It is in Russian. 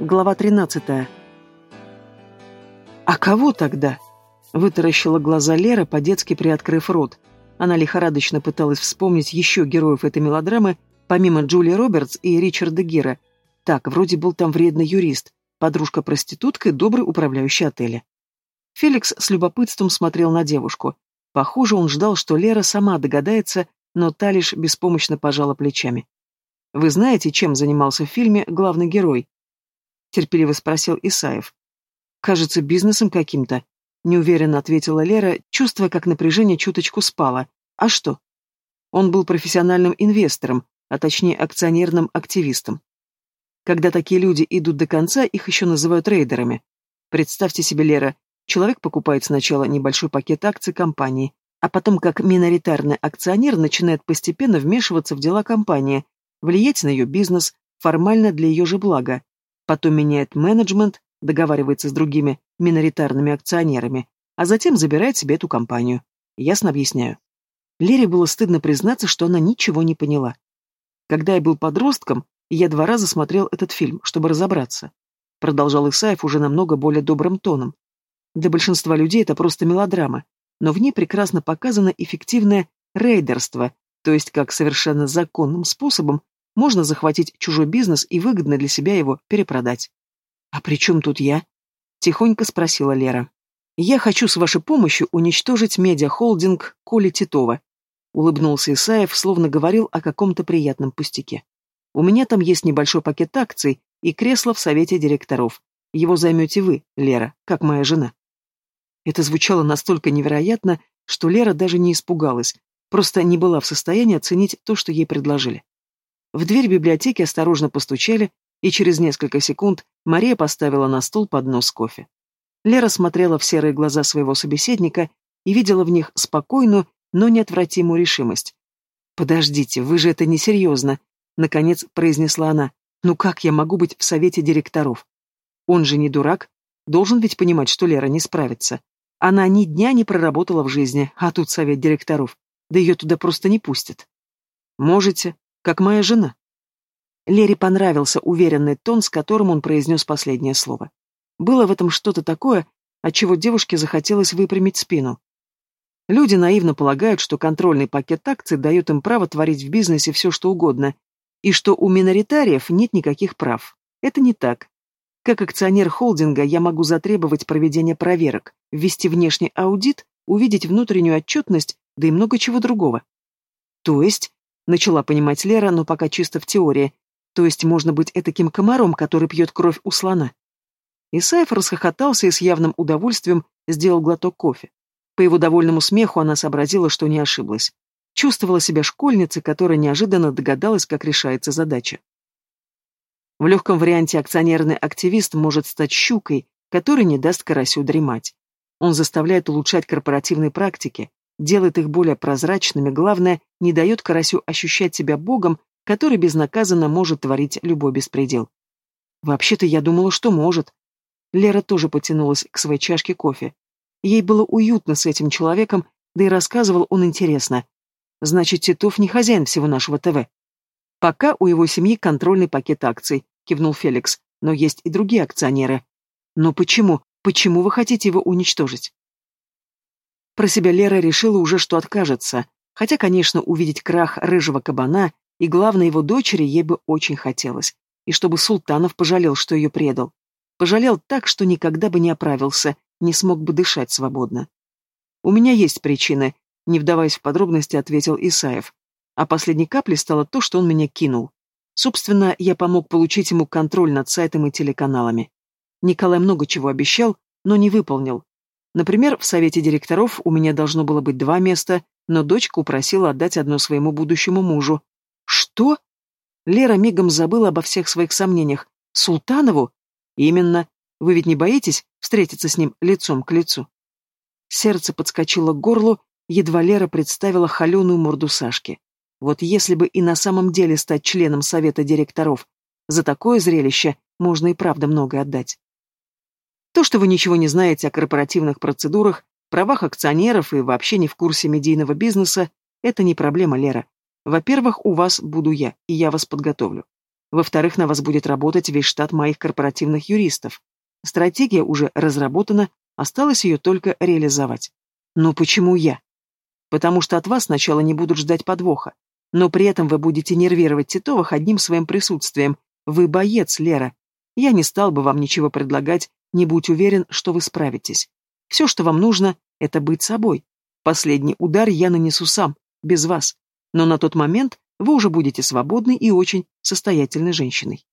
Глава 13. «А кого тогда?» — вытаращила глаза Лера, по-детски приоткрыв рот. Она лихорадочно пыталась вспомнить еще героев этой мелодрамы, помимо Джулии Робертс и Ричарда Гира. Так, вроде был там вредный юрист, подружка-проститутка и добрый управляющий отеля. Феликс с любопытством смотрел на девушку. Похоже, он ждал, что Лера сама догадается, но та лишь беспомощно пожала плечами. «Вы знаете, чем занимался в фильме главный герой?» Терпеливо спросил Исаев. Кажется, бизнесом каким-то, неуверенно ответила Лера, чувствуя, как напряжение чуточку спало. А что? Он был профессиональным инвестором, а точнее акционерным активистом. Когда такие люди идут до конца, их еще называют рейдерами. Представьте себе, Лера, человек покупает сначала небольшой пакет акций компании, а потом как миноритарный акционер начинает постепенно вмешиваться в дела компании, влиять на ее бизнес, формально для ее же блага потом меняет менеджмент, договаривается с другими миноритарными акционерами, а затем забирает себе эту компанию. Ясно объясняю. Лере было стыдно признаться, что она ничего не поняла. Когда я был подростком, я два раза смотрел этот фильм, чтобы разобраться. Продолжал Исаев уже намного более добрым тоном. Для большинства людей это просто мелодрама, но в ней прекрасно показано эффективное рейдерство, то есть как совершенно законным способом можно захватить чужой бизнес и выгодно для себя его перепродать. «А при чем тут я?» — тихонько спросила Лера. «Я хочу с вашей помощью уничтожить медиахолдинг Коли Титова», — улыбнулся Исаев, словно говорил о каком-то приятном пустяке. «У меня там есть небольшой пакет акций и кресло в совете директоров. Его займете вы, Лера, как моя жена». Это звучало настолько невероятно, что Лера даже не испугалась, просто не была в состоянии оценить то, что ей предложили. В дверь библиотеки осторожно постучали, и через несколько секунд Мария поставила на стол поднос кофе. Лера смотрела в серые глаза своего собеседника и видела в них спокойную, но неотвратимую решимость. «Подождите, вы же это несерьезно», — наконец произнесла она. «Ну как я могу быть в совете директоров? Он же не дурак, должен ведь понимать, что Лера не справится. Она ни дня не проработала в жизни, а тут совет директоров. Да ее туда просто не пустят». «Можете», как моя жена. Лере понравился уверенный тон, с которым он произнес последнее слово. Было в этом что-то такое, от чего девушке захотелось выпрямить спину. Люди наивно полагают, что контрольный пакет акций дает им право творить в бизнесе все, что угодно, и что у миноритариев нет никаких прав. Это не так. Как акционер холдинга я могу затребовать проведения проверок, ввести внешний аудит, увидеть внутреннюю отчетность, да и много чего другого. То есть Начала понимать Лера, но пока чисто в теории. То есть можно быть этаким комаром, который пьет кровь у слона. Исаев расхохотался и с явным удовольствием сделал глоток кофе. По его довольному смеху она сообразила, что не ошиблась. Чувствовала себя школьницей, которая неожиданно догадалась, как решается задача. В легком варианте акционерный активист может стать щукой, который не даст карасю дремать. Он заставляет улучшать корпоративные практики, делает их более прозрачными, главное, не дает карасю ощущать себя богом, который безнаказанно может творить любой беспредел. Вообще-то я думала, что может. Лера тоже потянулась к своей чашке кофе. Ей было уютно с этим человеком, да и рассказывал он интересно. Значит, Титов не хозяин всего нашего ТВ. Пока у его семьи контрольный пакет акций, кивнул Феликс, но есть и другие акционеры. Но почему? Почему вы хотите его уничтожить? Про себя Лера решила уже, что откажется, хотя, конечно, увидеть крах рыжего кабана и, главной его дочери ей бы очень хотелось, и чтобы Султанов пожалел, что ее предал. Пожалел так, что никогда бы не оправился, не смог бы дышать свободно. «У меня есть причины», — не вдаваясь в подробности, ответил Исаев. А последней каплей стало то, что он меня кинул. Собственно, я помог получить ему контроль над сайтом и телеканалами. Николай много чего обещал, но не выполнил. Например, в совете директоров у меня должно было быть два места, но дочка упросила отдать одно своему будущему мужу. Что? Лера мигом забыла обо всех своих сомнениях. Султанову? Именно. Вы ведь не боитесь встретиться с ним лицом к лицу? Сердце подскочило к горлу, едва Лера представила холеную морду Сашки. Вот если бы и на самом деле стать членом совета директоров, за такое зрелище можно и правда многое отдать. То, что вы ничего не знаете о корпоративных процедурах, правах акционеров и вообще не в курсе медийного бизнеса, это не проблема, Лера. Во-первых, у вас буду я, и я вас подготовлю. Во-вторых, на вас будет работать весь штат моих корпоративных юристов. Стратегия уже разработана, осталось ее только реализовать. Но почему я? Потому что от вас сначала не будут ждать подвоха. Но при этом вы будете нервировать Титовых одним своим присутствием. Вы боец, Лера. Я не стал бы вам ничего предлагать, не будь уверен, что вы справитесь. Все, что вам нужно, это быть собой. Последний удар я нанесу сам, без вас. Но на тот момент вы уже будете свободной и очень состоятельной женщиной.